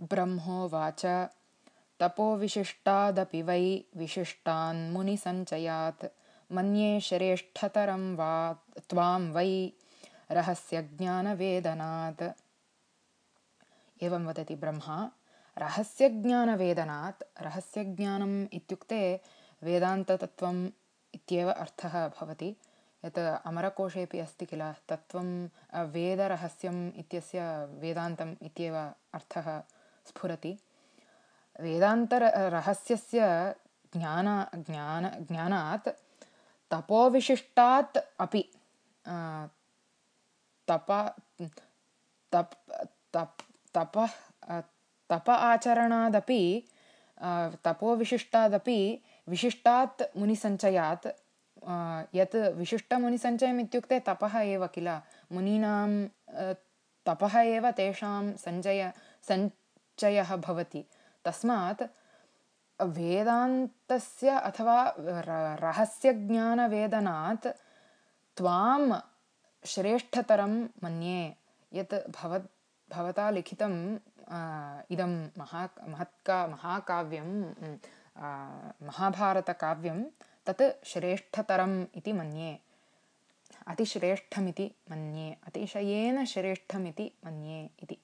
ब्रह्मोवाच। तपोविशिष्टादपि वै विशिष्टान्मुनिसञ्चयात् मन्ये श्रेष्ठतरं वा त्वां वै रहस्यज्ञानवेदनात्। एवं वदति ब्रह्मा रहस्यज्ञानवेदनात् रहस्यज्ञानम् इत्युक्ते वेदान्ततत्त्वम् इत्येव अर्थः भवति। यत् अमरकोशेऽपि अस्ति किल तत्त्वं वेदरहस्यम् इत्यस्य वेदान्तम् इत्येव अर्थः स्फुरति। वेदान्तरहस्यस्य ज्ञान ज्ञान ज्ञानात् तपोविशिष्टात् अपि तप तप् तप् तपः तप आचरणादपि तपोविशिष्टादपि विशिष्टात् मुनिसञ्चयात् यत् विशिष्टमुनिसञ्चयम् इत्युक्ते तपः एव किल? मुनीनां तपः एव तेषां सञ्चय सञ्चयः भवति। तस्मात् वेदान्तस्य अथवा रहस्यज्ञानवेदनात् त्वां श्रेष्ठतरं मन्ये यत् भवत् भवता लिखितम् इदं महा महत्का महाकाव्यं महाभारतकाव्यं तत् श्रेष्ठतरम् इति मन्ये। अतिश्रेष्ठमिति मन्ये। अतिशयेन श्रेष्ठमिति मन्ये इति